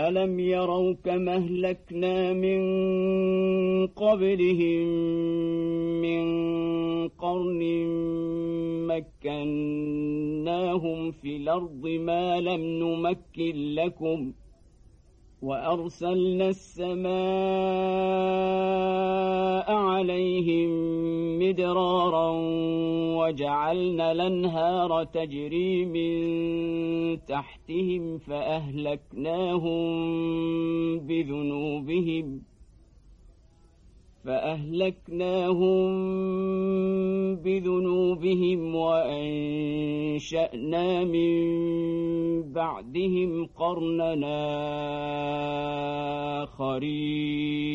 ألم يروا كما أهلكنا من قبلهم من قرن مكناهم في الأرض ما لم نمكن لكم وأرسلنا السماء عليهم مدرارا وجعلنا الأنهار تجري من تحتهم فأهلكناهم بذنوبهم فأهلكناهم بذنوبهم وأنشأنا من بعدهم قرننا آخرين.